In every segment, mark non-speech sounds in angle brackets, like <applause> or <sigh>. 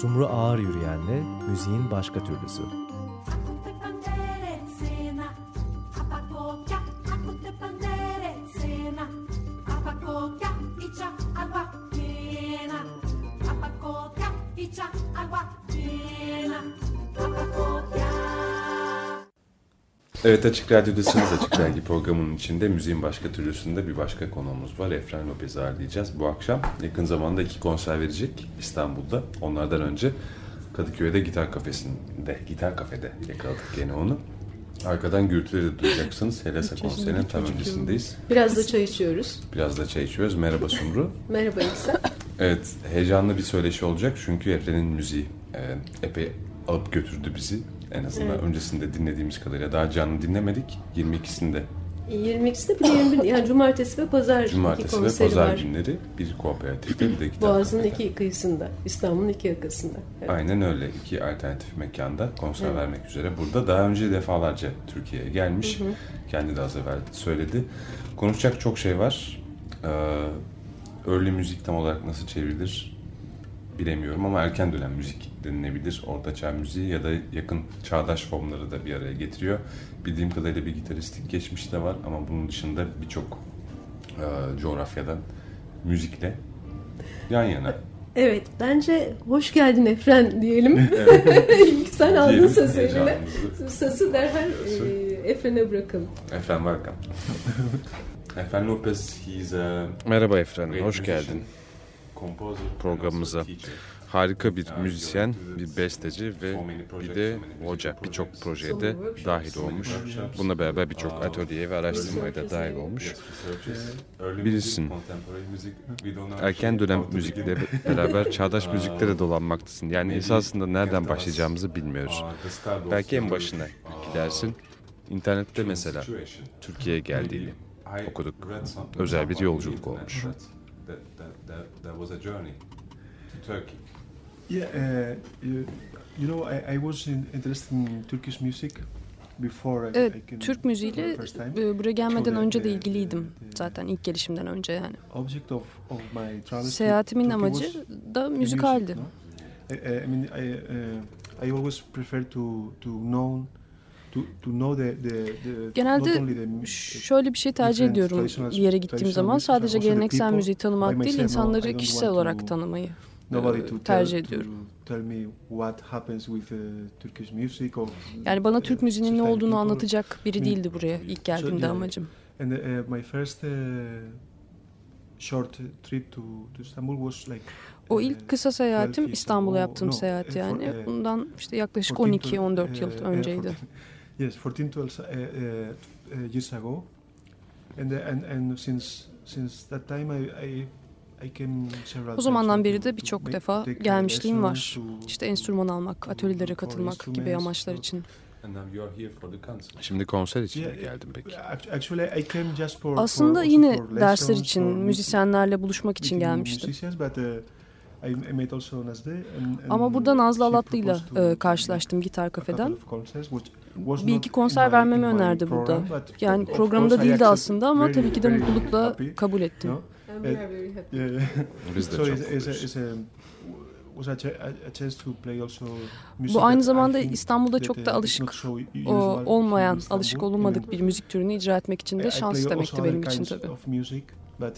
Sumru Ağır Yürüyen'le müziğin başka türlüsü. Evet Açık Radyo'dasınız. Açık Dergi programının içinde müziğin başka türlüsünde bir başka konuğumuz var. Efren Lopez'i ağırlayacağız bu akşam. Yakın zamanda iki konser verecek İstanbul'da. Onlardan önce Kadıköy'de Gitar Kafesi'nde, Gitar Kafede yakaladık gene onu. Arkadan gürültüleri de duyacaksınız. Helasa konserinin tam öncesindeyiz. Biraz da çay içiyoruz. Biraz da çay içiyoruz. Merhaba Sumru. Merhaba İksa. Evet, heyecanlı bir söyleşi olacak çünkü Efren'in müziği e, epey alıp götürdü bizi. En azından evet. öncesinde dinlediğimiz kadarıyla daha canlı dinlemedik. 22'sinde 22'sinde bir de 21 yani cumartesi ve pazar Cumartesi iki ve pazar var. günleri bir kooperatifte bir de <clears throat> kitap Boğaz'ın iki kıyısında, İstanbul'un iki yakasında. Evet. Aynen öyle. iki alternatif mekanda konser evet. vermek üzere. Burada daha önce defalarca Türkiye'ye gelmiş. Hı hı. Kendi de az evvel söyledi. Konuşacak çok şey var. Ee, early müzik tam olarak nasıl çevrilir bilemiyorum ama erken dönem müzik denilebilir. Orta çağ müziği ya da yakın çağdaş formları da bir araya getiriyor. Bildiğim kadarıyla bir gitaristik geçmiş de var ama bunun dışında birçok e, coğrafyadan müzikle yan yana. Evet, bence hoş geldin Efren diyelim. <laughs> <laughs> Sen aldın sözü eline. Sözü derhal e, Efren'e bırakalım. Efren welcome. Efren Lopez, he's a Merhaba Efren, hoş geldin programımıza. Harika bir müzisyen, bir besteci ve bir de hoca birçok projeye de dahil olmuş. Bununla beraber birçok atölyeye ve araştırmaya da dahil olmuş. Birisin. Erken dönem müzikle beraber çağdaş müziklere dolanmaktasın. Yani esasında nereden başlayacağımızı bilmiyoruz. Belki en başına gidersin. İnternette mesela Türkiye'ye geldiğini okuduk. Özel bir yolculuk olmuş. Yeah, uh, you, you know, I, I was in, interested in Turkish music before I, Evet, I came Türk müziğiyle first time. e, buraya gelmeden önce de ilgiliydim. Zaten ilk gelişimden önce yani. Object of, of my travels to Seyahatimin Turkey amacı was da müzikaldi. I mean, I, uh, I always prefer to to know to to know the the, the Genelde the Şöyle bir şey tercih ediyorum bir yere gittiğim zaman. Sadece geleneksel müziği tanımak değil, insanları kişisel olarak tanımayı e, tercih ediyorum. Uh, Yani bana Türk müziğinin ne olduğunu anlatacak biri değildi buraya ilk geldiğimde amacım. And uh, my first uh, short trip to, to Istanbul was like O uh, ilk kısa 12 seyahatim İstanbul'a yaptığım No, seyahat uh, yani. uh, Bundan işte yaklaşık 14 to- 12-14 yıl uh, uh, önceydi. 14 yes, 14 12 uh, uh, uh, years ago. And uh, and and since since that time I I, I came several O zamandan times beri de birçok defa gelmişliğim var. İşte enstrüman almak, atölyelere katılmak gibi amaçlar için. Şimdi konser için mi geldin peki? act- Actually, I came just for, Aslında yine dersler lessons, için, müzisyenlerle buluşmak için gelmiştim. musicians, but, uh, I, I met also Nazlı and- Ama burada Nazlı Alatlı'yla karşılaştım gitar kafeden. Bir iki konser vermemi önerdi burada. Yani programda değildi aslında ama tabii ki de mutlulukla kabul ettim. Biz de çok mutluyuz. Bu aynı zamanda İstanbul'da çok uh, da is alışık o, olmayan, alışık mean, olunmadık bir müzik türünü icra etmek için de şans demekti benim için tabii.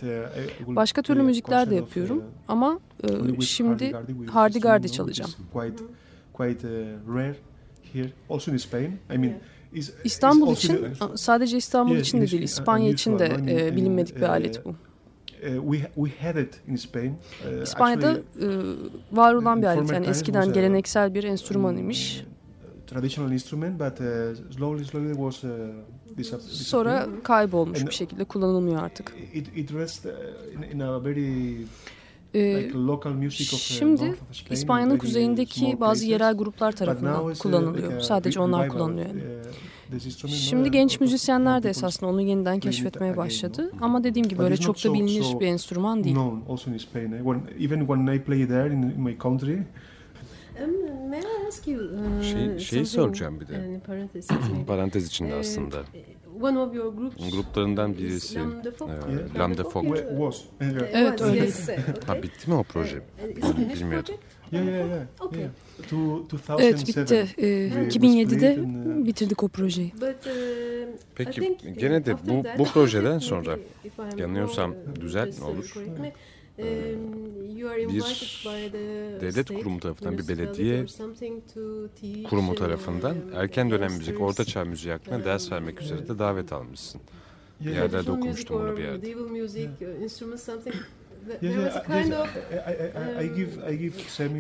uh, Başka türlü müzikler de yapıyorum uh, ama e, şimdi Hardy which çalacağım. Quite, uh, rare here, also in Spain. I mean, is- İstanbul için, a- sadece İstanbul Yes, için de değil, İspanya için de e, In- bilinmedik bir in, alet bu. uh, we we had it in Spain. Uh, İspanya'da e, var olan bir alet yani eskiden geleneksel bir enstrüman imiş. uh, traditional instrument, but uh, slowly, slowly was uh, disap- Sonra kaybolmuş bir şekilde kullanılmıyor artık. It, it rests uh, in, in a very E, of uh, şimdi İspanya'nın kuzeyindeki bazı yerel gruplar tarafından uh, kullanılıyor. Sadece onlar kullanılıyor yani. uh? Şimdi genç müzisyenler de esasında onu yeniden keşfetmeye başladı. Ama dediğim gibi it's çok da bilinir bir enstrüman değil. Um, Şey- şeyi soracağım bir de. Parantez içinde aslında. One of your groups Gruplarından is birisi. Lambda was. Yeah. Evet, yes, okay. Ha bitti mi o proje? Bilmiyordum. Yeah, yeah, yeah. Okay. yeah. 2007. Evet bitti. Ee, We- we 2007'de split and, uh, bitirdik o projeyi. But, um, Peki gene de bu bu <laughs> projeden sonra yanılıyorsam uh, düzelt ne olur? Um, Bir invited by the devlet kurumu tarafından bir belediye kurumu uh, tarafından erken dönem müzik, orta çağ müziği hakkında ders vermek üzere de davet almışsın. Yeah, yerlerde okumuştum bunu bir yerde. uh.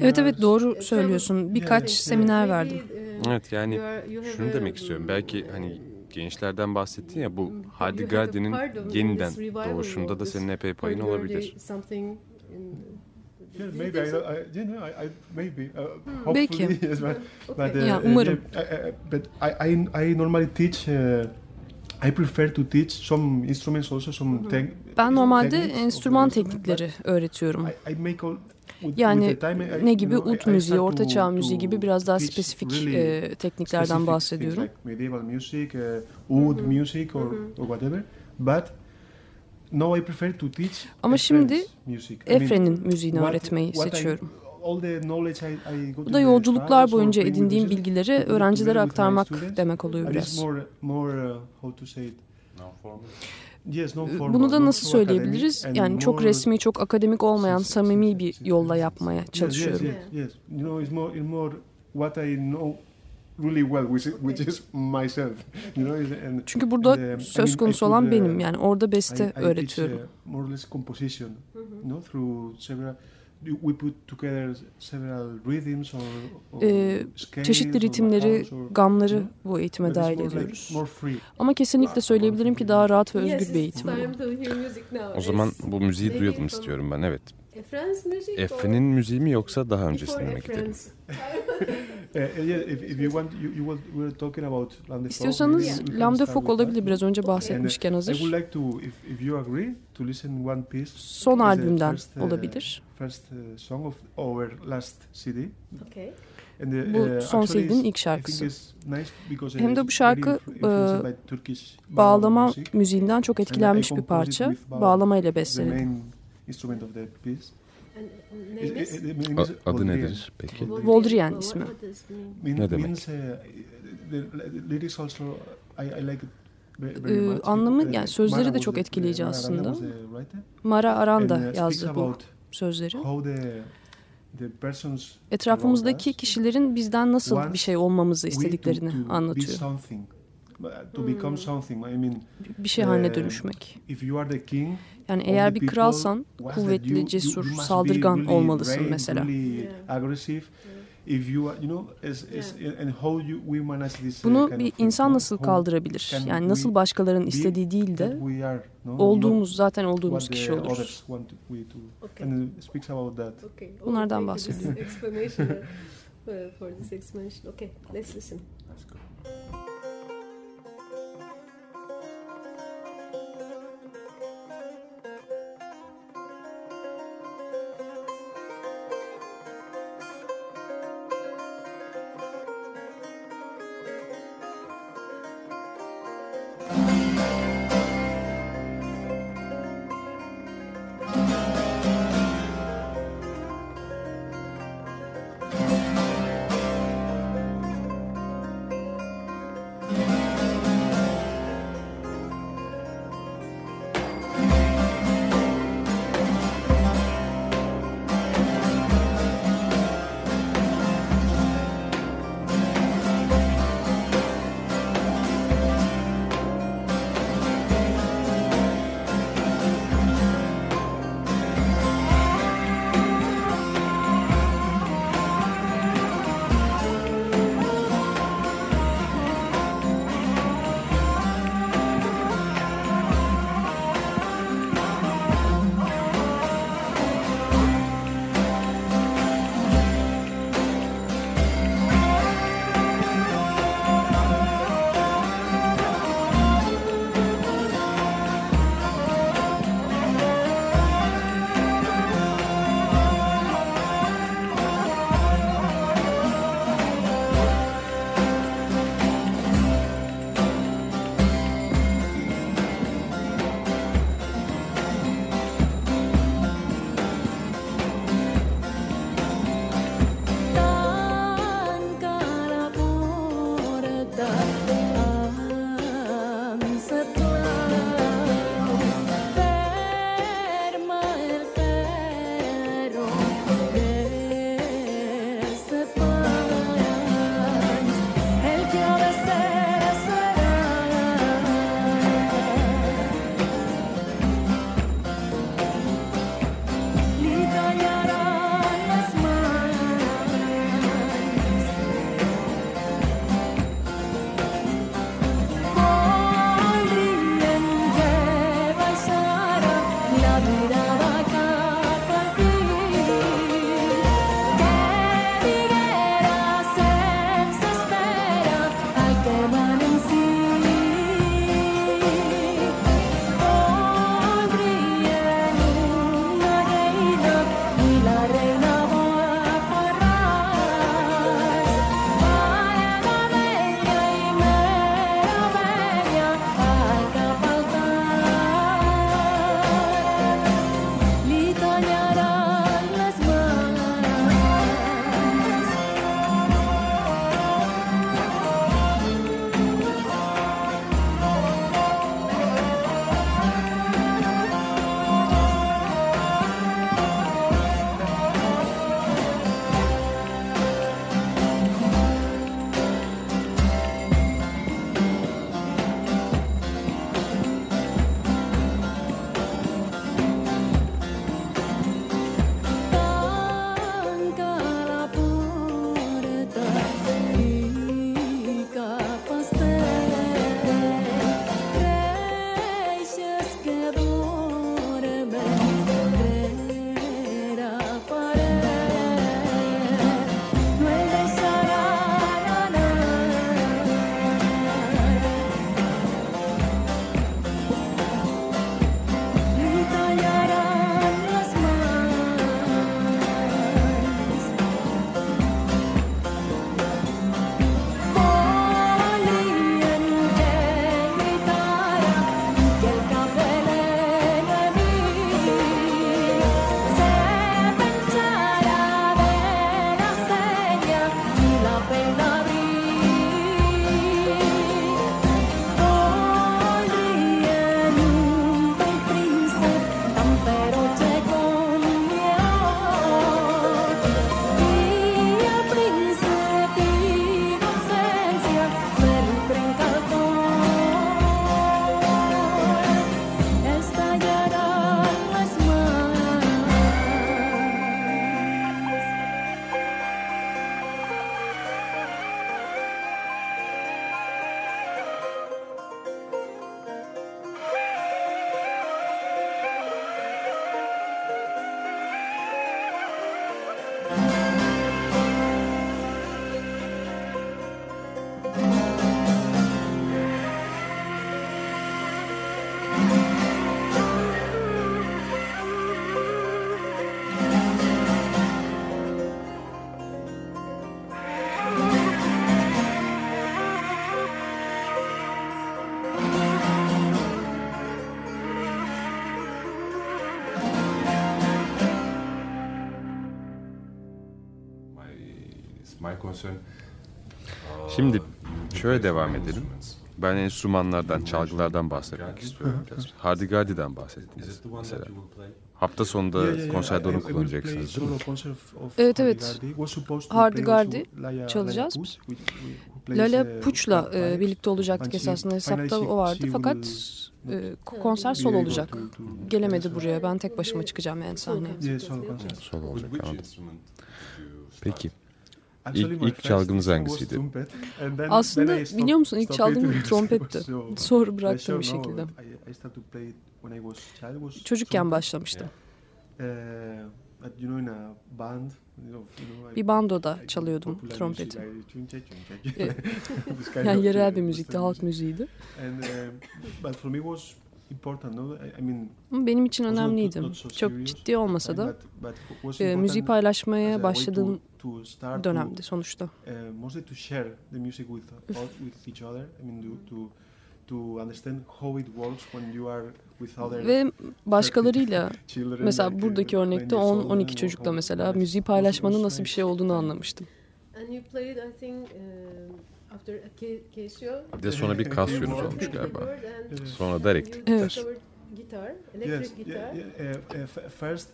Evet evet doğru söylüyorsun. Birkaç seminer verdim. uh, Evet yani şunu demek istiyorum. Belki um, hani gençlerden bahsettin ya bu of yeniden doğuşunda da senin epey payın olabilir. Uh, Hmm. Belki. <laughs> but uh, Ya, uh, umarım. I, but I, I, I normally teach. Uh, I prefer to teach some instruments also some tech- Ben normalde enstrüman instrument, teknikleri öğretiyorum. I, I make all, Yani ne gibi ut müziği, start orta to- çağ müziği gibi biraz daha spesifik e, tekniklerden bahsediyorum. things like medieval music, uh, oud music, or, or whatever. But now I prefer to teach. Ama şimdi Efren'in müziğini öğretmeyi seçiyorum. Bu da yolculuklar boyunca edindiğim bilgileri öğrencilere aktarmak demek oluyor biraz. Uh, Ee, Bunu da nasıl söyleyebiliriz? Yani çok resmi, çok akademik olmayan samimi bir yolla yapmaya çalışıyorum. Çünkü burada söz konusu olan benim. uh, Yani orada beste teach, öğretiyorum. We put together several rhythms or, or Ee, scales Çeşitli or ritimleri, or- gamları bu eğitime dahil like- ediyoruz. free. Ama kesinlikle söyleyebilirim ki daha rahat ve özgür Yes, bir eğitim bu. time to hear music now. O zaman bu müziği duyalım istiyorum ben evet. Efren's music or Efe'nin müziği mi yoksa daha öncesine mi gidelim? <laughs> Uh, uh, İstiyorsanız Lambda that. olabilir biraz önce bahsetmişken I hazır. Son albümden uh, olabilir. First uh, song of our last CD. Okay. Bu uh, son CD'nin ilk şarkısı. Hem de bu şarkı, e, Bağlama müziğinden çok etkilenmiş bir parça. with bağ- Name is A- adı nedir peki? Voldrian ismi. Ne demek? Ee, much. anlamı, yani sözleri de çok etkileyici aslında. Mara And, Aranda uh, yazdı bu sözleri. Etrafımızdaki kişilerin bizden nasıl bir şey olmamızı istediklerini anlatıyor. To become Hmm. something. I mean, Bir şey haline Ee, dönüşmek. if you are the king, Yani eğer bir people kralsan kuvvetli, cesur, saldırgan really olmalısın brave, mesela. Aggressive. If you are, you know, is, is, and how you we manage this. Bunu kind bir insan nasıl kaldırabilir? can Yani we nasıl başkalarının be istediği değil de we are, no? olduğumuz zaten olduğumuz what kişi oluruz. others want to, we to. Okay. And it speaks about that. Okay. Bunlardan bahsediyor. explanation uh, for this explanation. Okay, let's listen. Thank Şimdi şöyle devam edelim. Ben enstrümanlardan, çalgılardan bahsetmek istiyorum biraz. Hardigardi'den bahsettiniz mesela. Hafta sonunda konserde onu kullanacaksınız değil mi? Evet, evet. Hardigardi. Çalacağız. Lale uh, Puç'la e, birlikte olacaktık esasında hesapta o vardı fakat e, konser able olacak. Gelemedi buraya ben tek başıma çıkacağım yani sahneye. Solo olacak anladım. Peki. İlk- ilk çalgınız hangisiydi? Aslında biliyor musun ilk çaldığım <laughs> trompetti. Sonra bıraktım bir şekilde. Çocukken başlamıştım. Uh, Bir bandoda çalıyordum trompeti. E, <laughs> Yani yerel uh, bir müzikti, halk müziğiydi. Benim için önemliydi. Çok ciddi olmasa da e, müziği paylaşmaya başladığım dönemdi sonuçta. uh, other Ve başkalarıyla mesela buradaki uh, örnekte nine years old 10-12 and çocukla mesela müziği paylaşmanın nasıl bir şey olduğunu anlamıştım. And you played, I think, um, Bir de sonra bir Casio'nuz Keyboard. olmuş galiba. Sonra da elektrik gitar.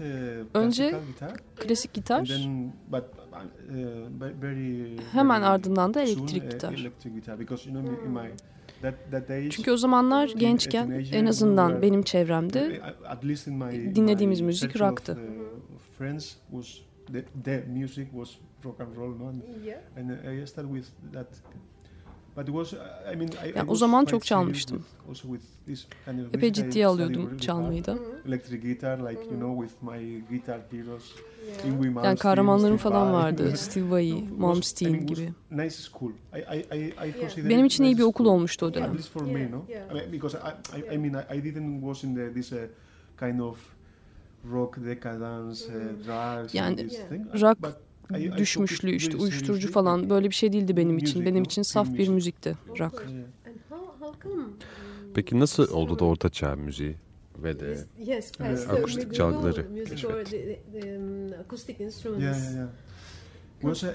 uh, Önce Klasik gitar, uh, hemen ardından da elektrik uh, gitar. Çünkü o zamanlar gençken en azından benim çevremde dinlediğimiz müzik rock'tı. Rock and roll no? and, Yeah. and uh, I started with that but it was uh, I mean I, I Yani o was zaman çok çalmıştım. with- also with this kind of Epey music. I ciddiye alıyordum çalmayı da. electric guitar like you know with my guitar heroes Yeah. Yani kahramanlarım Steve falan vardı. <laughs> Steve Vai, I it was gibi. Nice school. I I I, I Benim için iyi nice bir okul school. olmuştu o At dönem. least for me, no? yeah. I mean, because I, I, I mean, I, I didn't was in the, this uh, kind of rock decadence, uh, drugs, Yani and this Yeah. thing. rock Düşmüşlüğü işte uyuşturucu falan böyle bir şey değildi benim için. Benim için saf bir müzikti rock. Peki nasıl oldu da orta çağ müziği ve de Evet, akustik çalgıları music keşfet. or the, the, um. Yeah, yeah, yeah. Was uh,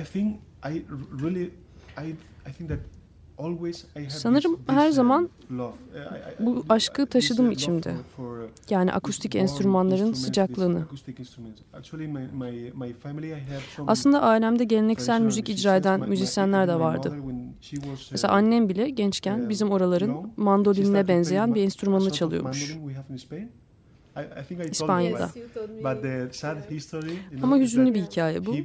I think I really I I think that Sanırım her uh, zaman bu aşkı taşıdım uh, love içimde. uh, Yani akustik enstrümanların sıcaklığını. Aslında ailemde geleneksel müzik icra eden müzisyenler de vardı. Mesela annem bile gençken bizim oraların mandolinine benzeyen bir ma- enstrümanını çalıyormuş. İspanya'da. Ama hüzünlü bir hikaye bu.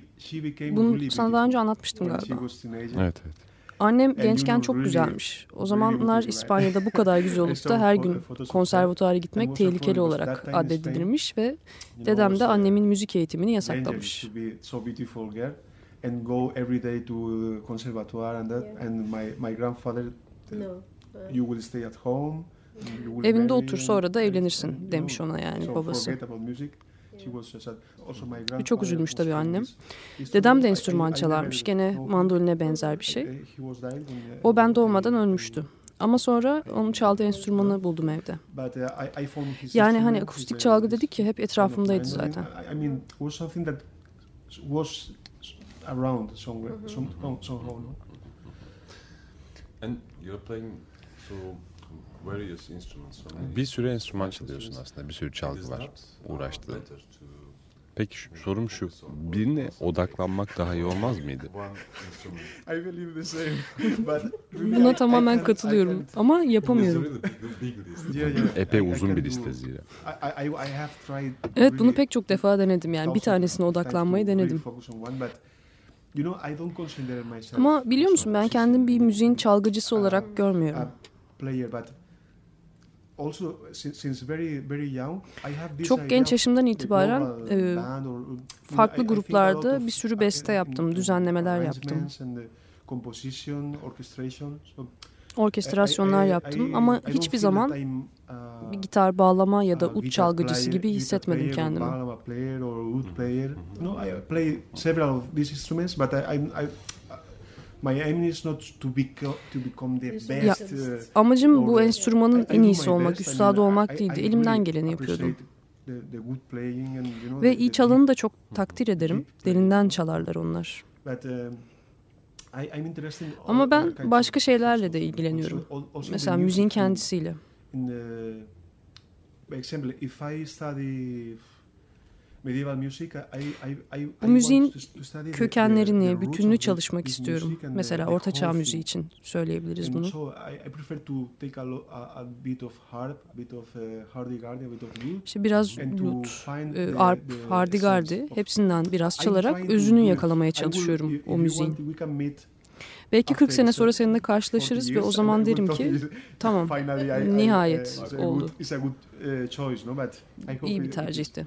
Bunu sana daha önce anlatmıştım galiba. Evet evet. Annem gençken çok güzelmiş. O zamanlar? İspanya'da bu kadar güzel <laughs> olup da her gün konservatuara gitmek tehlikeli olarak addedilirmiş ve dedem de annemin müzik eğitimini yasaklamış. and go every day to conservatoire and that Yeah. and my my grandfather No. Uh, you will stay at home you will Evinde otur sonra da evlenirsin demiş ona yani so babası. My çok üzülmüş tabii annem. Dedem de enstrüman çalarmış. Gene mandoline benzer bir şey. Uh, O ben doğmadan ölmüştü. Ama sonra onun çaldığı enstrümanı buldum evde. Uh, Yani hani akustik his, çalgı uh, dedik ya hep etrafımdaydı zaten. And you're playing so Bir sürü enstrüman çalıyorsun aslında. Bir sürü çalgı var. uh, uğraştığın. better to Peki şu- sorum şu. Birine odaklanmak daha iyi olmaz mıydı? one instrument. <laughs> I believe the same. <laughs> But really, Buna tamamen katılıyorum ama yapamıyorum. <laughs> Epey uzun bir liste zira. I, I, I have tried Evet bunu pek çok defa denedim yani bir tanesine odaklanmayı denedim. Ama biliyor musun ben kendim bir müziğin çalgıcısı olarak görmüyorum. Çok genç yaşımdan itibaren e, you know, farklı gruplarda bir sürü uh, beste yaptım, düzenlemeler yaptım. arrangements and the composition, orchestration. So Orkestrasyonlar yaptım ama hiçbir zaman uh, bir gitar bağlama ya da a ut guitar çalgıcısı player- gibi hissetmedim kendimi. My aim is not to be to become the Ya- best. uh, Amacım bu enstrümanın en iyisi olmak, üstadı olmak değildi. Elimden geleni yapıyordum. Ve iyi çalanı da çok takdir ederim. Derinden çalarlar onlar. Ama ben başka şeylerle de ilgileniyorum. Mesela müziğin kendisiyle. Bu müziğin kökenlerini, bütününü çalışmak istiyorum. Mesela ortaçağ müziği için söyleyebiliriz bunu. İşte biraz lut, e, arp, hardigardi hepsinden biraz çalarak özünü yakalamaya çalışıyorum o müziğin. Belki 40 sene sonra seninle karşılaşırız ve o zaman derim ki <laughs> tamam nihayet oldu. İyi bir tercihti.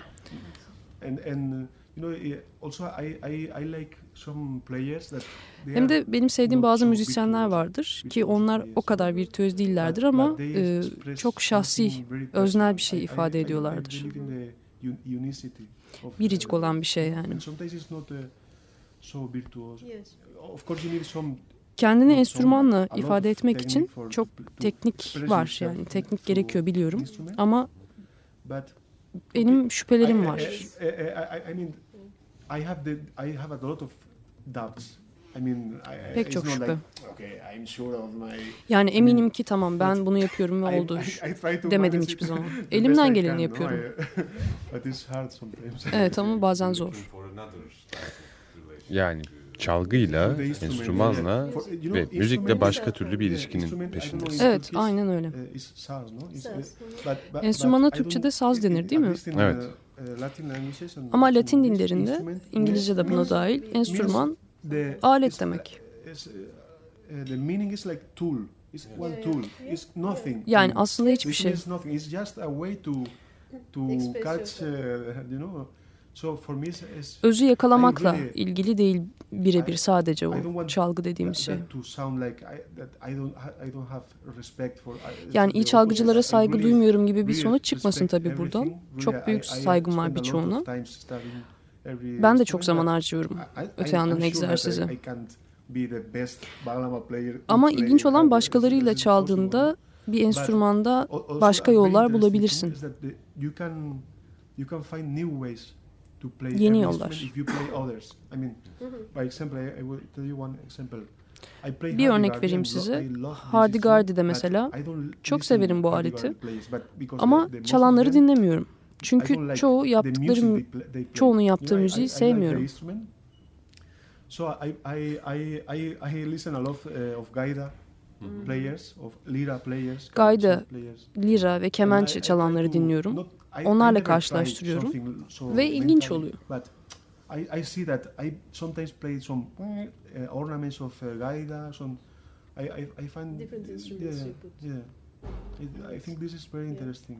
Hem de benim sevdiğim bazı müzisyenler vardır ki onlar o kadar virtüöz değillerdir ama e, çok şahsi, öznel bir şey ifade ediyorlardır. Biricik olan bir şey yani. Kendini enstrümanla ifade etmek için çok teknik var yani teknik gerekiyor biliyorum. ama benim şüphelerim var. Pek çok şüphe. Yani eminim ki tamam ben bunu yapıyorum ve <laughs> oldu demedim hiçbir zaman. <laughs> Elimden geleni yapıyorum. <laughs> Evet ama bazen zor. Yani çalgıyla, enstrümanla ve müzikle başka türlü bir ilişkinin peşindesin. Evet, aynen öyle. Enstrümana Türkçe'de saz denir değil mi? Evet. Ama Latin dillerinde, İngilizce de buna dahil, enstrüman alet demek. Yani aslında hiçbir şey. Özü yakalamakla ilgili değil birebir sadece o çalgı dediğimiz şey. Yani iyi çalgıcılara saygı duymuyorum gibi bir sonuç çıkmasın tabii buradan. Çok büyük saygım var birçoğuna. Ben de çok zaman harcıyorum öte yandan egzersize. Ama ilginç olan başkalarıyla çaldığında bir enstrümanda başka yollar bulabilirsin. Yeni yollar. Bir örnek vereyim size. Hardigardi'de mesela. Çok severim bu aleti. Ama çalanları dinlemiyorum. Çünkü çoğu yaptıklarım, çoğunun yaptığı müziği sevmiyorum. So I I I I I listen a lot of Gaida players, of lira players. Gaida, lira ve kemençe çalanları dinliyorum. Onlarla karşılaştırıyorum ve ilginç oluyor. I, I see that I sometimes play some uh, ornaments of uh, gaida. Some I I, I find different instruments. Yeah, yeah. I think this is very interesting.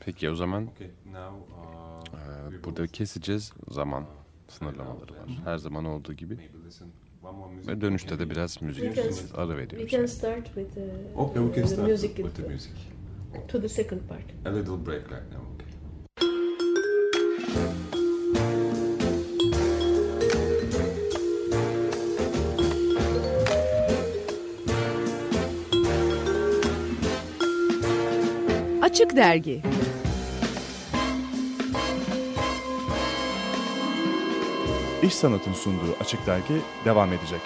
Peki o zaman e, burada keseceğiz zaman sınırlamaları var. Her zaman olduğu gibi. Ve dönüşte de biraz müzik ara veriyoruz. We can start with the, okay, we can the start music. with the music. To the second part. A little break right now. Okay. Açık Dergi İş Sanat'ın sunduğu Açık Dergi devam edecek.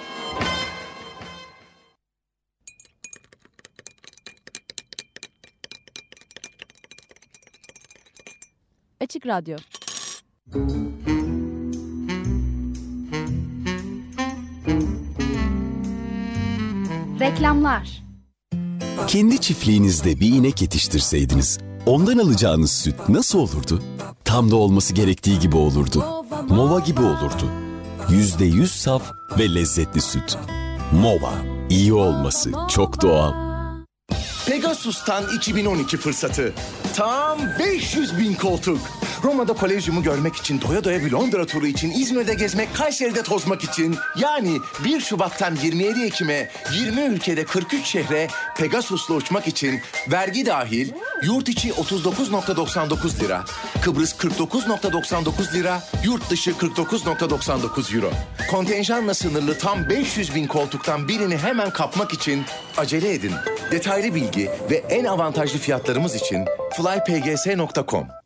Açık Radyo Reklamlar Kendi çiftliğinizde bir inek yetiştirseydiniz, ondan alacağınız süt nasıl olurdu? Tam da olması gerektiği gibi olurdu. Mova gibi olurdu. Yüzde yüz saf ve lezzetli süt. Mova, iyi olması çok doğal. Pegasus'tan 2012 fırsatı. Tam 500 bin koltuk. Roma'da Kolezyum'u görmek için, doya doya bir Londra turu için, İzmir'de gezmek, Kayseri'de tozmak için. Yani 1 Şubat'tan 27 Ekim'e 20 ülkede 43 şehre Pegasus'la uçmak için vergi dahil yurt içi 39.99 lira, Kıbrıs 49.99 lira, yurt dışı 49.99 euro. Kontenjanla sınırlı tam 500 bin koltuktan birini hemen kapmak için acele edin. Detaylı bilgi ve en avantajlı fiyatlarımız için flypgs.com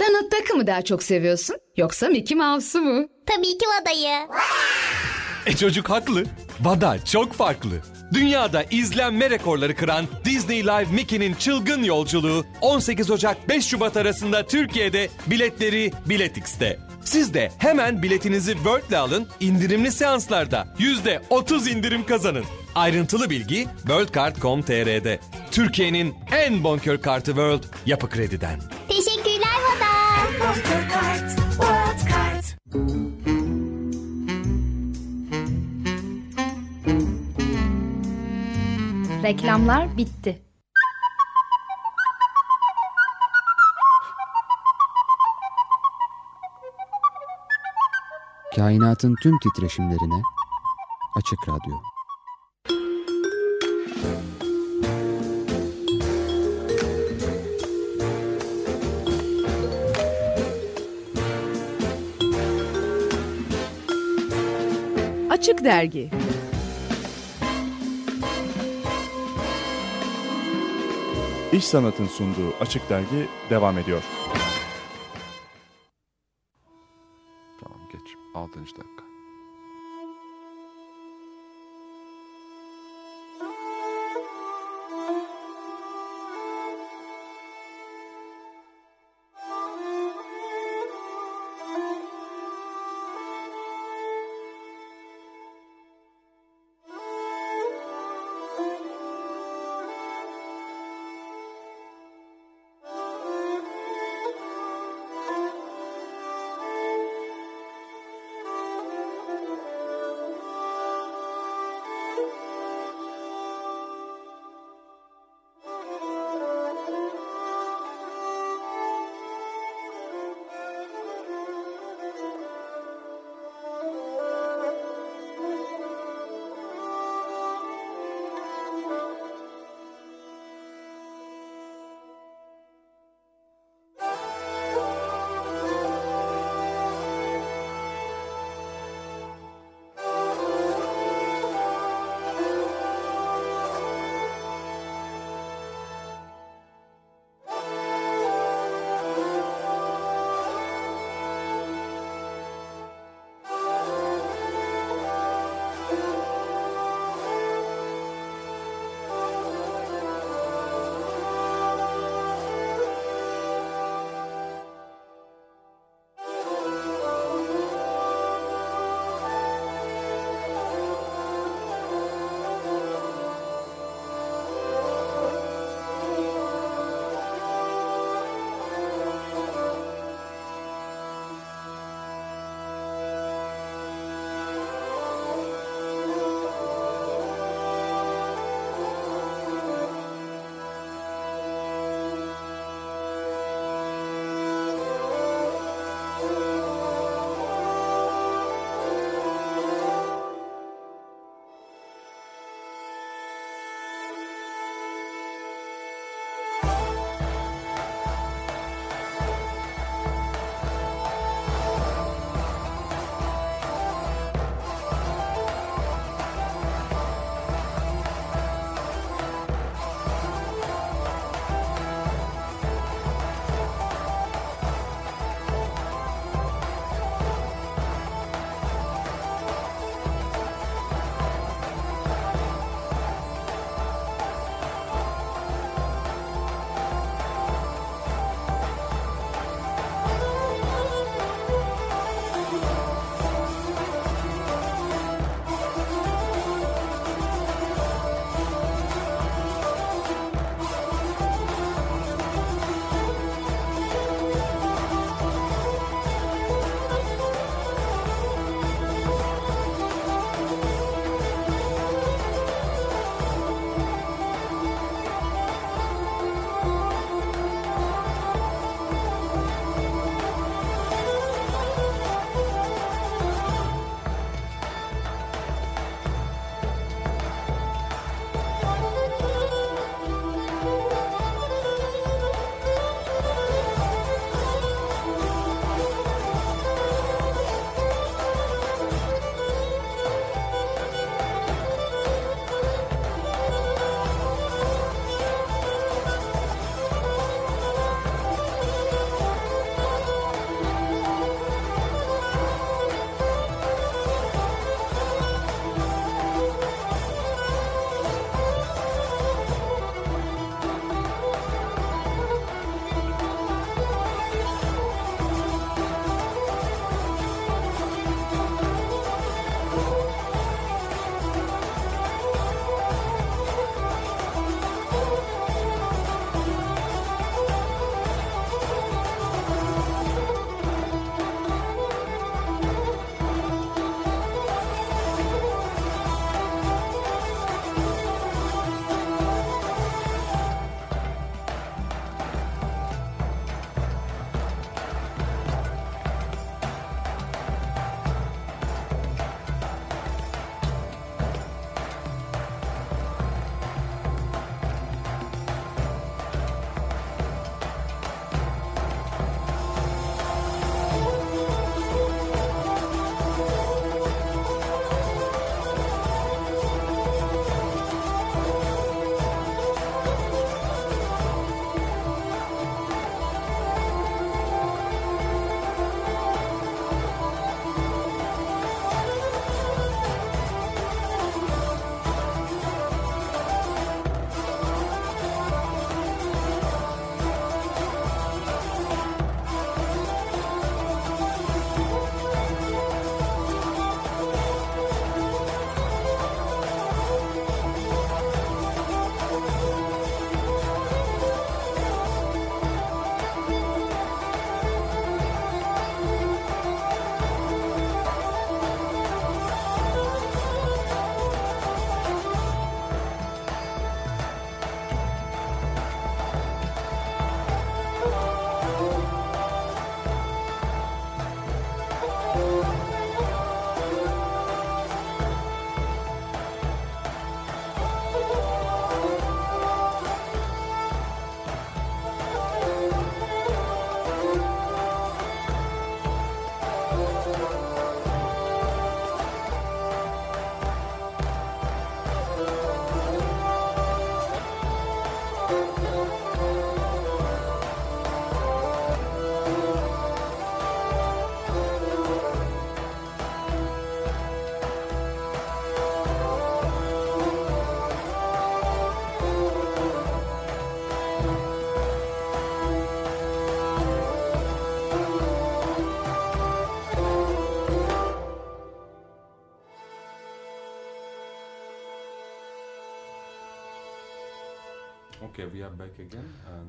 Donald Duck'ı mı daha çok seviyorsun yoksa Mickey Mouse'u mu? Tabii ki Vada'yı. E çocuk haklı. Vada çok farklı. Dünyada izlenme rekorları kıran Disney Live Mickey'nin çılgın yolculuğu 18 Ocak 5 Şubat arasında Türkiye'de biletleri Biletix'te. Siz de hemen biletinizi World'le alın, indirimli seanslarda %30 indirim kazanın. Ayrıntılı bilgi worldcard.com.tr'de. Türkiye'nin en bonkör kartı World Yapı Kredi'den. World Reklamlar bitti. Kainatın tüm titreşimlerine Açık Radyo. Açık Dergi İş Sanat'ın sunduğu Açık Dergi devam ediyor.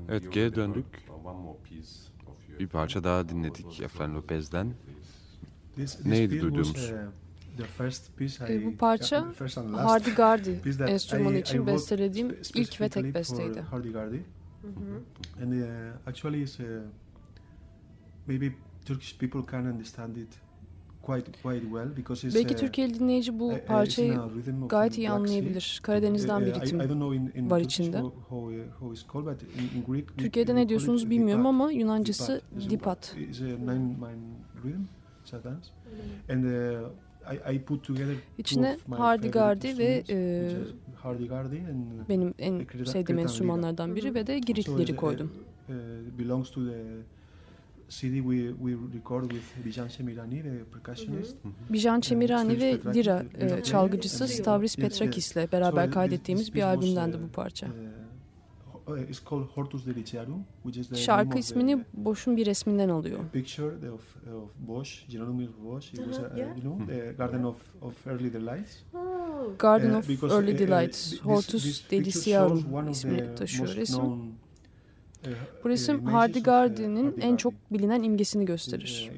Evet geri döndük. Bir parça daha dinledik Efren Lopez'den. Neydi duyduğumuz? E, bu parça Hardy Gardy <laughs> enstrümanı için bestelediğim ilk ve tek besteydi. Hardy Gardy. And uh, actually it's uh, maybe Turkish people can understand it quite quite well because it's Belki uh, Türkiye'li dinleyici bu parçayı gayet iyi anlayabilir. Karadeniz'den bir ritim var içinde. Türkiye'de ne diyorsunuz bilmiyorum ama Yunancası dipat. And uh, I, I put together İçine Hardy Gardy ve e, benim en sevdiğim enstrümanlardan biri ve de giritleri koydum. Uh, belongs to the CD we, we record with Bijan Chemirani, the percussionist. Bijan Chemirani ve lira e, çalgıcısı Stavris Petrakis ile beraber kaydettiğimiz bir albümdendi bu parça. Şarkı ismini Bosch'un bir resminden alıyor. Picture of, of Bosch, Jeronimus Bosch. It was, uh, you know, the Garden of, of Early Delights. Garden of Early Delights, Hortus Deliciarum ismini taşıyor resim. Bu resim Hardy Gardy'nin en çok bilinen imgesini gösterir.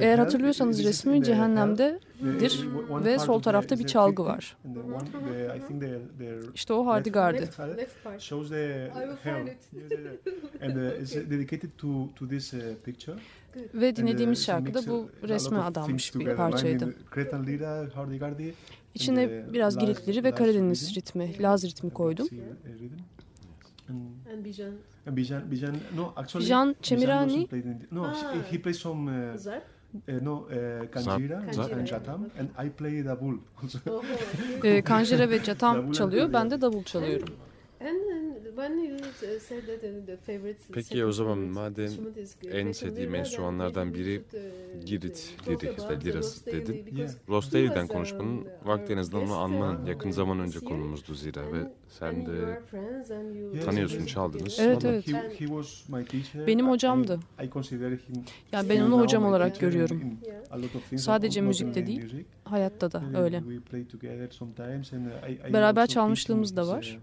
Eğer hatırlıyorsanız resmi cehennemdedir ve sol tarafta bir çalgı var. İşte o Hardy Gardy. Ve dinlediğimiz şarkı da bu resme adanmış bir parçaydı. İçine biraz giritleri ve Karadeniz ritmi, Laz ritmi koydum. And Bijan. And Bijan, Bijan, no, actually, Bijan Chemirani. No, ah. he plays some. Uh, Uh, no, uh, Kanjira, Kanjira and Jatam, and I play davul. <laughs> e, Kanjira ve Jatam çalıyor, ben de davul çalıyorum. Peki o zaman madem en sevdiğim enstrümanlardan biri girit, lirik ve lirası dedin. Rosteli'den konuşmanın vakti en azından onu anmanın yakın zaman önce konumuzdu zira ve sen de tanıyorsun çaldınız. Evet evet. Benim hocamdı. Yani ben onu hocam olarak görüyorum. Sadece müzikte değil, hayatta da öyle. Beraber çalmışlığımız da var.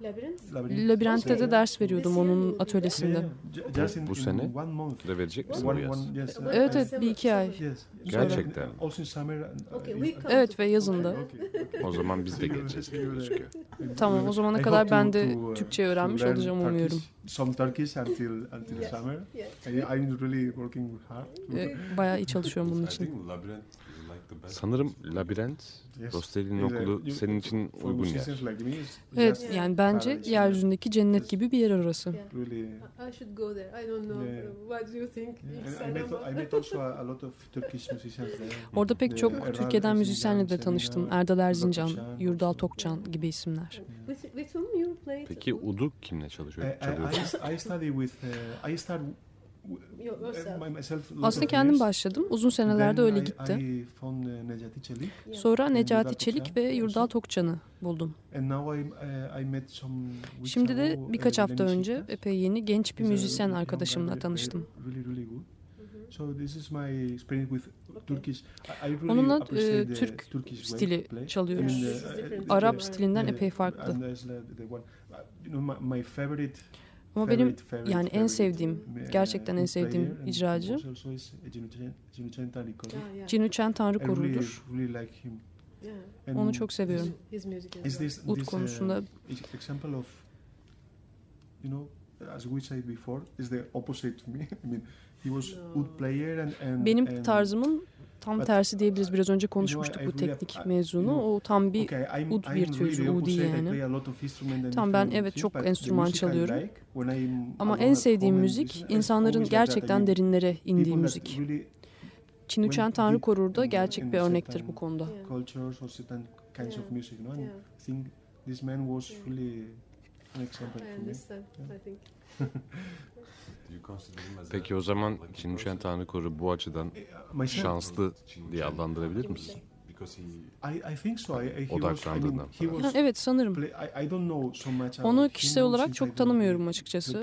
Labirentte de ders veriyordum onun atölyesinde. Bu, bu sene de verecek misin bu yaz? Evet evet bir iki ay. Gerçekten. Evet ve yazında. O zaman biz de geleceğiz gibi gözüküyor. Tamam o zamana kadar ben de Türkçe öğrenmiş olacağım umuyorum. Some Turkish until until summer. I'm really working hard. Bayağı iyi çalışıyorum bunun için. Sanırım labirent Rosteli'nin okulu senin için uygun yer. Evet yani bence yeryüzündeki cennet gibi bir yer orası. <laughs> Orada pek çok Türkiye'den müzisyenle de tanıştım. Erdal Erzincan, Yurdal Tokcan gibi isimler. Peki Udu kimle çalışıyor? I study with I start aslında kendim başladım. Uzun senelerde öyle gitti. Sonra Necati Çelik ve Yurdal Tokcan'ı buldum. Şimdi de birkaç hafta önce epey yeni genç bir müzisyen arkadaşımla tanıştım. Onunla e, Türk stili çalıyoruz. Arap stilinden epey farklı. Ama benim yani en sevdiğim, gerçekten en sevdiğim icracı Cinuçen Tanrı Koru'dur. Onu çok seviyorum. Ud konusunda. Benim tarzımın tam tersi diyebiliriz. Biraz önce konuşmuştuk bu teknik mezunu. O tam bir ud virtüözü, udi yani. Tam ben evet çok enstrüman çalıyorum. Ama en sevdiğim müzik insanların gerçekten derinlere indiği müzik. Çinuçen Tanrı Korur da gerçek bir örnektir bu konuda. Peki o zaman Çinmişen Tanrı Koru bu açıdan şanslı diye adlandırabilir misin? Odaklandığından. Evet sanırım. Onu kişisel olarak çok tanımıyorum açıkçası.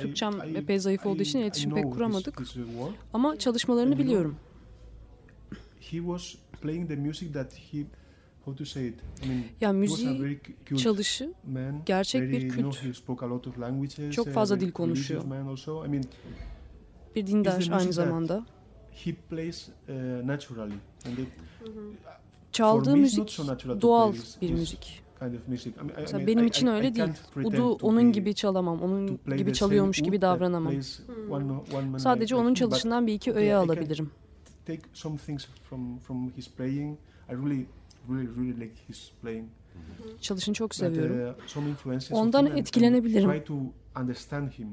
Türkçem epey zayıf olduğu için iletişim pek kuramadık. Ama çalışmalarını biliyorum. he was a müziği çalışı man, gerçek very, bir you know, kült. he spoke a lot of languages, Çok fazla dil konuşuyor. religious man also. I mean, Bir dindar aynı zamanda. He plays uh, naturally. And it, Çaldığı müzik doğal bir müzik. kind of music. I mean, I- I Mesela benim I- için I- öyle I değil. Udu onun be- gibi çalamam. Onun gibi çalıyormuş gibi davranamam. plays one- one man Sadece like onun çalışından bir iki öğe alabilirim. Really, really, like his playing. Çalışını çok But, seviyorum. uh, Ondan etkilenebilirim. try to understand him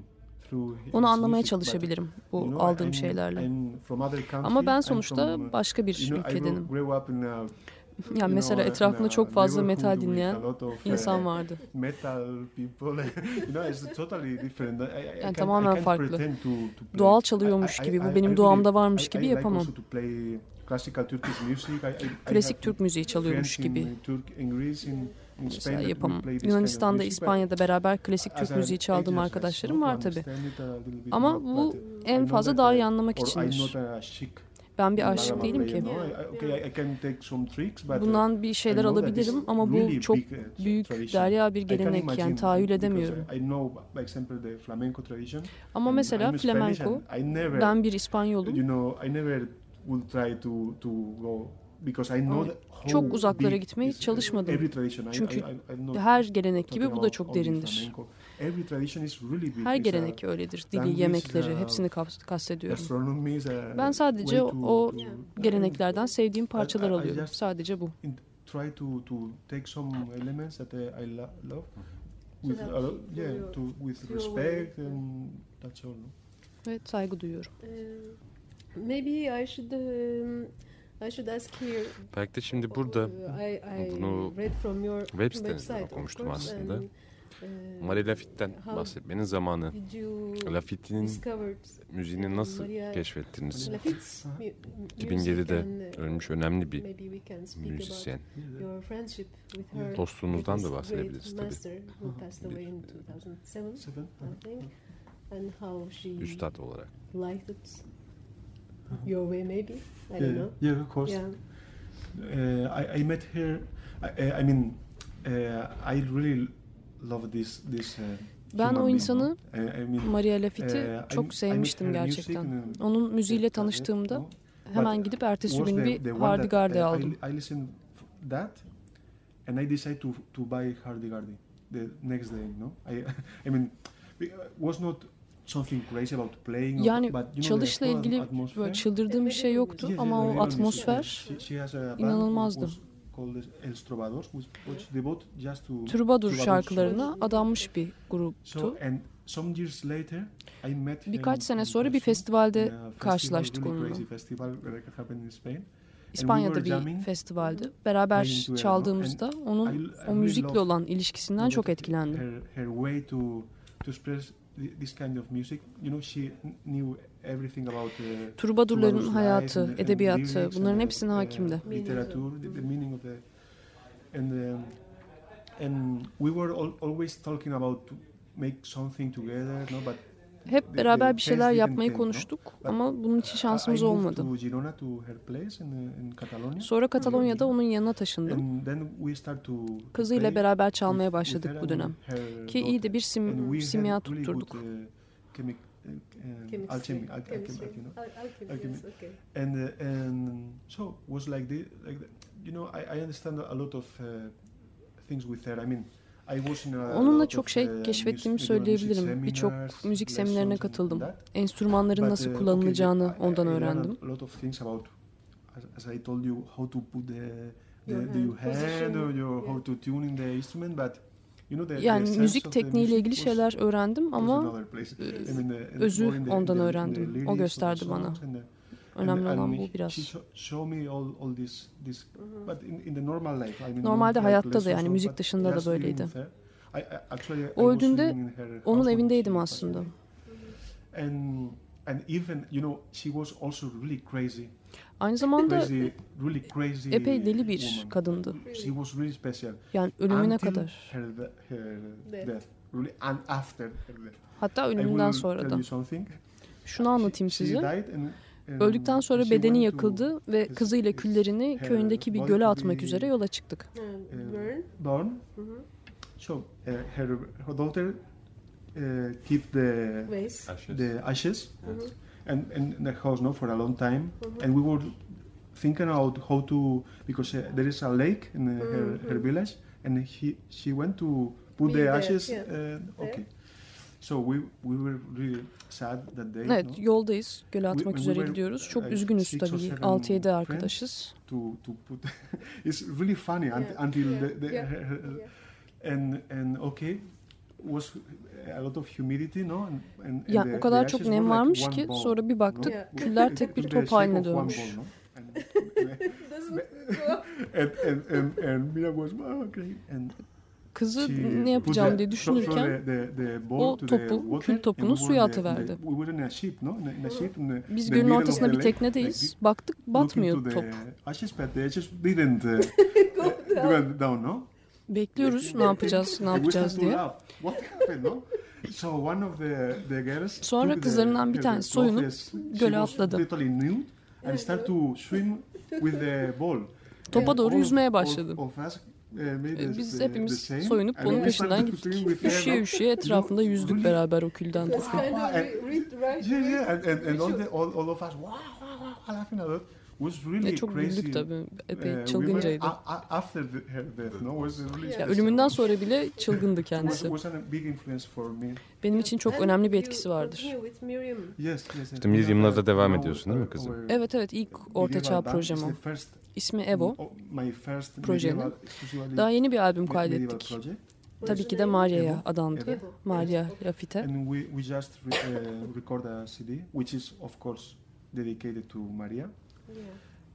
through his Onu anlamaya çalışabilirim bu you know, aldığım I'm- şeylerle. Ama ben sonuçta from, uh, başka bir ülkedenim. Yani you mesela know, etrafımda in a çok fazla metal dinleyen uh, insan vardı. Metal people, <laughs> you know, it's totally different. I- Yani tamamen farklı. Doğal I- çalıyormuş I- gibi, bu I benim doğamda varmış I- gibi yapamam. Klasik Türk müziği çalıyormuş gibi. Mesela of Yunanistan'da, İspanya'da beraber klasik as Türk müziği çaldığım arkadaşlarım var tabi. bit Ama bu uh, en fazla daha uh, iyi anlamak içindir. Ben bir aşık değilim ki. uh, Bundan bir şeyler alabilirim ama bu çok uh, büyük derya bir gelenek yani tahayyül edemiyorum. Ama mesela flamenco, ben bir İspanyolum. Would try to to go because I know çok uzaklara gitmeye çalışmadım. every tradition. I- Çünkü her gelenek gibi bu da çok derindir. flamenco. Every tradition is really big. Her gelenek öyledir. Dili, yemekleri hepsini kas- kastediyorum. gastronomy is a Ben sadece way to- o to- geleneklerden sevdiğim parçalar I- I alıyorum. just Sadece bu. try to to take some elements that I lo- love with lot, you- yeah to with respect and that's all. no? Evet saygı duyuyorum. Maybe I should um, I should ask here. Belki de şimdi burada uh, I, I bunu read from your web of okumuştum course, aslında. and, uh, Marie Lafitte'den bahsetmenin zamanı. discovered müziğini nasıl Maria keşfettiniz? Music 2007'de and, uh, ölmüş önemli bir müzisyen. about your friendship with her, Dostluğunuzdan da bahsedebiliriz tabii. master who passed away in 2007, Seven, I think, and how she Üstad olarak. liked it your way maybe I Yeah, don't know. yeah, of course. Yeah. Uh, I, I met her. I, I mean, uh, I really love this this. Uh, Ben o insanı mean, Maria Lafitte'i uh, I- çok sevmiştim gerçekten. uh, Onun müziğiyle tanıştığımda hemen gidip ertesi gün bir the one Hardy that, Gardy uh, I- aldım. I, listened that, and I decided to to buy Hardy Gardy the next day. No, I <laughs> I mean, was not something crazy about playing. or- Yani but, you know, the çalışla ilgili böyle çıldırdığım bir şey yoktu ama o atmosfer inanılmazdı. Trubadur şarkılarına adanmış bir gruptu. Birkaç sene sonra bir festivalde karşılaştık onunla. İspanya'da bir playing Beraber çaldığımızda onun o müzikle olan ilişkisinden çok etkilendim. This kind of music. You know, she knew everything about uh, life hayatı, and- and edebiyatı, lyrics bunların and, hepsine uh, hakimdi. Literature, the, the meaning of the and um, and we were al always talking about to make something together, no, but Hep beraber bir şeyler yapmayı konuştuk ama bunun için şansımız olmadı. Sonra Katalonya'da onun yanına taşındım. Kızıyla beraber çalmaya başladık bu dönem. Ki iyi de bir sim- simya tutturduk. um, alchemy, al- Chemistry. alchemy, you know? Al- alchemy, Alchemy. yes, okay. And uh, and so was like the like the, you know I, I understand a lot of uh, things with her. I mean. Onunla çok şey keşfettiğimi söyleyebilirim. Birçok müzik seminerine katıldım. Enstrümanların nasıl kullanılacağını ondan öğrendim. As, Yani müzik tekniğiyle ilgili şeyler öğrendim ama e, özü ondan öğrendim. O gösterdi bana. Önemli and- olan and bu biraz. Normalde hayatta da yani müzik dışında da böyleydi. O öldüğünde onun evindeydim aslında. away. And and even you know she was also really crazy. Aynı zamanda crazy, really crazy epey deli bir woman. kadındı. She was really special. Yani ölümüne Until kadar. Her, de- her Death. death. Really, and after her death. Hatta ölümünden sonra da. Şunu anlatayım size. Öldükten sonra bedeni yakıldı ve kızıyla küllerini köyündeki bir göle atmak üzere yola çıktık. burn. Burn. So uh, her her daughter uh, keep the the ashes and and the house no for a long time and we were thinking about how to because uh, there is a lake in uh, her, her village and he she went to put Be the there, ashes yeah. uh, There. okay so we we were really sad that day Evet no? yoldayız. Göle We- atmak we üzere were, gidiyoruz. Çok uh, üzgünüz tabii. seven 6-7 friends arkadaşız. to to put it's really funny Yeah, until yeah, the, the yeah, her- her- yeah. and and okay was a lot of humidity no and, and, Ya the- o kadar the çok nem like varmış ki ball, sonra bir baktık Yeah. küller tek bir top haline dönmüş. ball, no? And, and, and, and, and Mira was "Wow, okay and Kızı ne yapacağım diye düşünürken o topu, kül topunu suya atıverdi. İn the, Biz gölün ortasında bir teknedeyiz. Baktık batmıyor top. Didn't uh, down. <laughs> went down, no? Bekliyoruz ne yapacağız, ne yapacağız diye. Sonra kızlarından bir tanesi soyunup göle atladı. Topa doğru yüzmeye başladı. Of us, uh, made E, the- Biz hepimiz soyunup And onun peşinden gittik. Üşüye üşüye etrafında yüzdük beraber o külden That's topa. kind of And- re- re- right. Yeah, yeah, and, and, and all, the, all, all of us, wow, wow, wow, laughing a lot. Was really E, çok crazy. güldük tabii. Epey çılgıncaydı. Ya ölümünden sonra bile çılgındı kendisi. Benim için çok önemli bir etkisi vardır. İşte Medium'la da devam ediyorsun değil mi kızım? Evet evet ilk ortaçağ projem o. İsmi Evo. my first Projenin. Daha yeni bir albüm kaydettik. Tabii ki de Maria'ya Evo. adandı. Evo. Maria Lafite. And we, we just re, uh, record a CD, which is of course dedicated to Maria.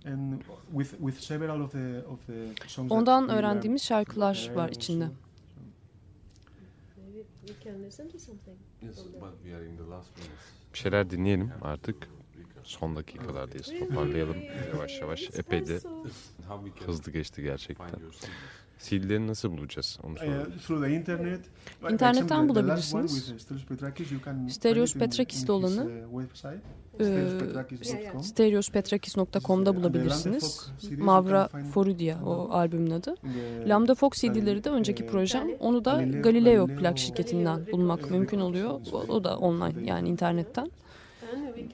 And with with several of the of the songs. Ondan öğrendiğimiz şarkılar var içinde. Bir şeyler dinleyelim artık. Son dakikalardayız. Toparlayalım yavaş yavaş. Epey de hızlı geçti gerçekten. CD'leri nasıl bulacağız? Onu. Uh, internet. For İnternetten bulabilirsiniz. uh, Stereos Petrakis, you can Stereos find it in- Petrakis'le in his, olanı uh, Ee, stereospetrakis.com. stereospetrakis.com'da bulabilirsiniz. Mavra Forudia o albümün adı. Lambda Fox CD'leri de önceki projem. Onu da Galileo plak şirketinden bulmak mümkün oluyor. O, o da online yani internetten.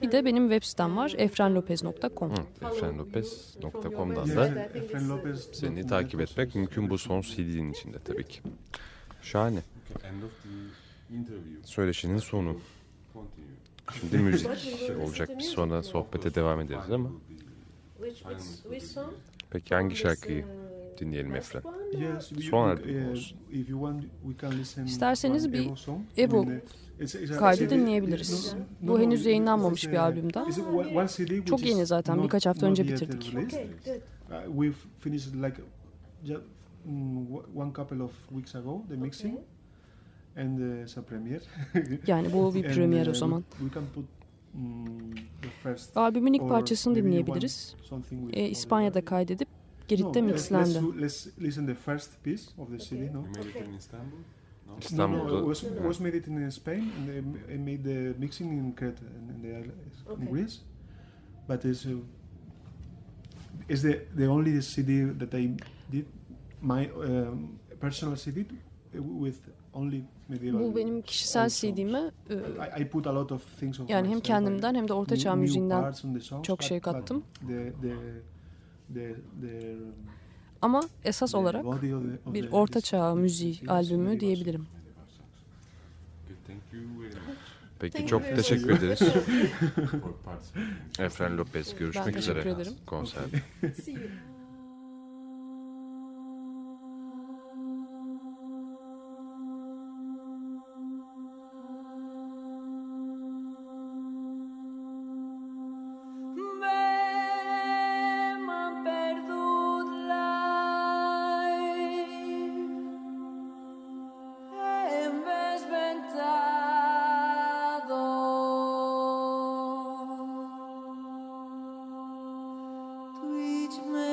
Bir de benim web sitem var efrenlopez.com. Efrenlopez.com'dan da seni takip etmek mümkün bu son CD'nin içinde tabii ki. Şahane. End of the interview. Söyleşinin sonu. Continue. Şimdi müzik olacak. Biz sonra sohbete devam ederiz ama. Peki hangi şarkıyı dinleyelim Last Efren? Son albüm uh, olsun. if you want, we can listen İsterseniz bir Evo kaydı dinleyebiliriz. Bu henüz yayınlanmamış bir albümden. Çok yeni zaten, birkaç hafta önce bitirdik. released. Okay, good. We've finished like just one couple of weeks ago the mixing, and it's a premiere. <laughs> Yani bu bir premier o uh, zaman. We can put mm, Albümün ilk parçasını dinleyebiliriz. E, İspanya'da kaydedip Girit'te mixlendi. Let's, listen the first piece of the CD. No. You made it in Istanbul? No? No, İstanbul'da- no, it was, was made it in Spain and they made the mixing in Crete and in, the, in Okay. Greece. But it's, uh, it's the, the only CD that I did, my um, personal CD with only medieval. Bu benim kişisel. CD'me e, I, I put a lot of things of yani hem kendimden hem de ortaçağ new- new müziğinden the songs, çok but- şey but kattım. The, the, the, the, um, Ama esas the olarak bir ortaçağ müziği albümü diyebilirim. Peki çok teşekkür ederiz. <laughs> Efren Lopez görüşmek Ben teşekkür üzere ederim. konserde. <laughs> Twitch me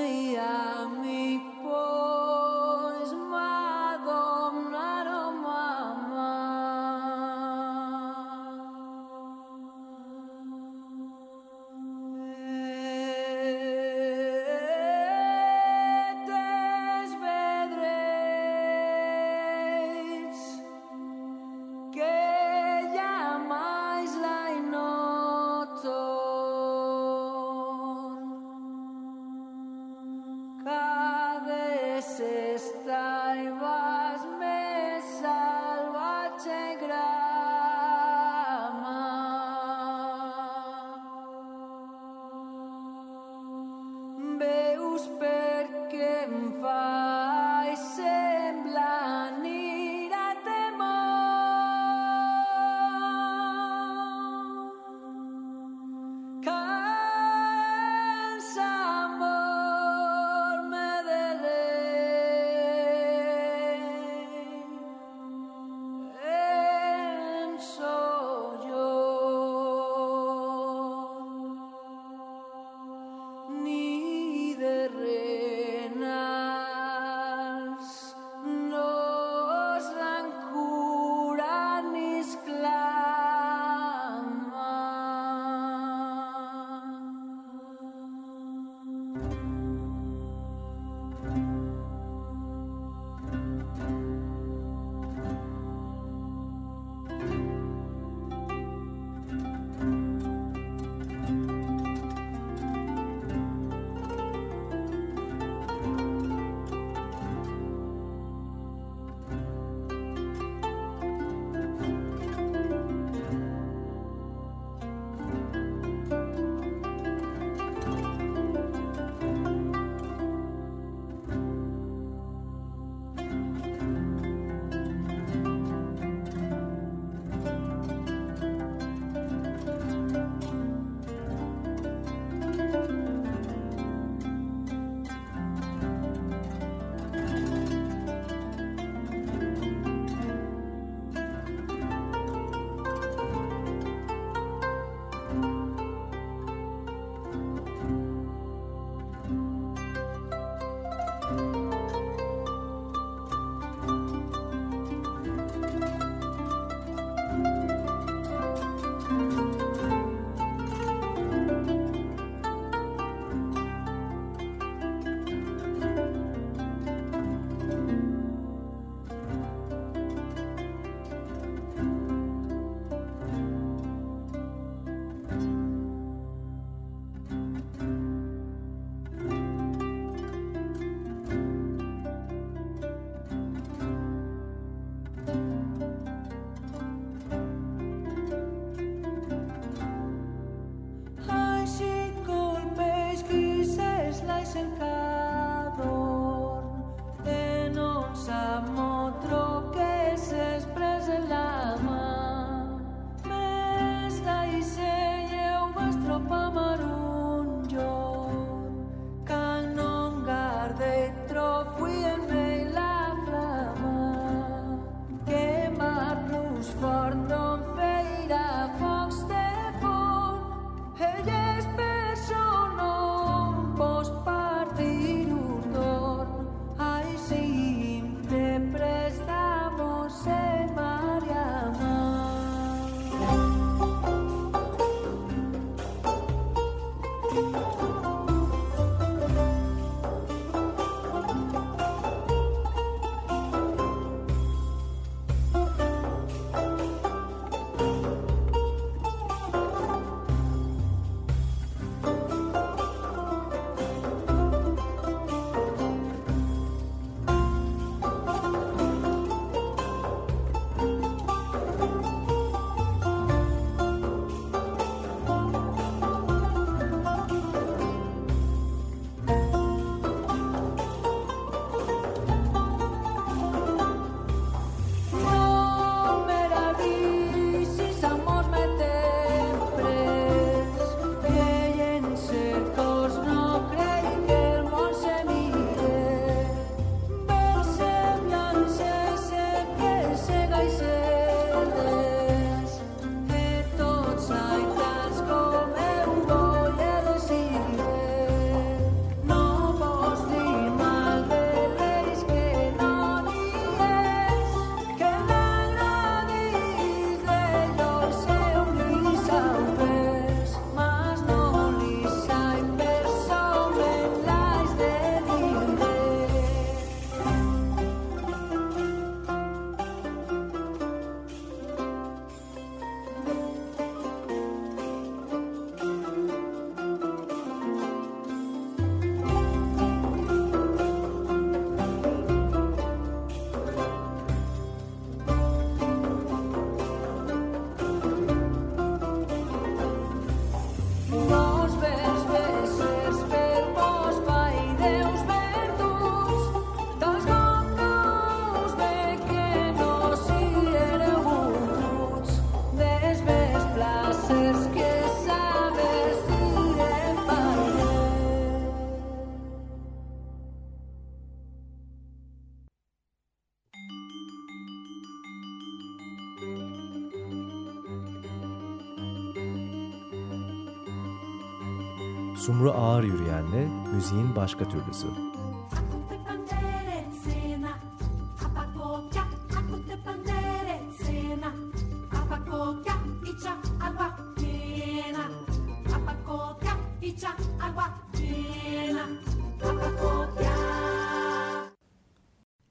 Sumru Ağır Yürüyen'le müziğin başka türlüsü.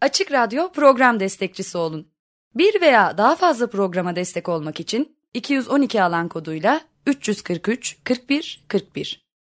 Açık Radyo program destekçisi olun. Bir veya daha fazla programa destek olmak için 212 alan koduyla 343 41 41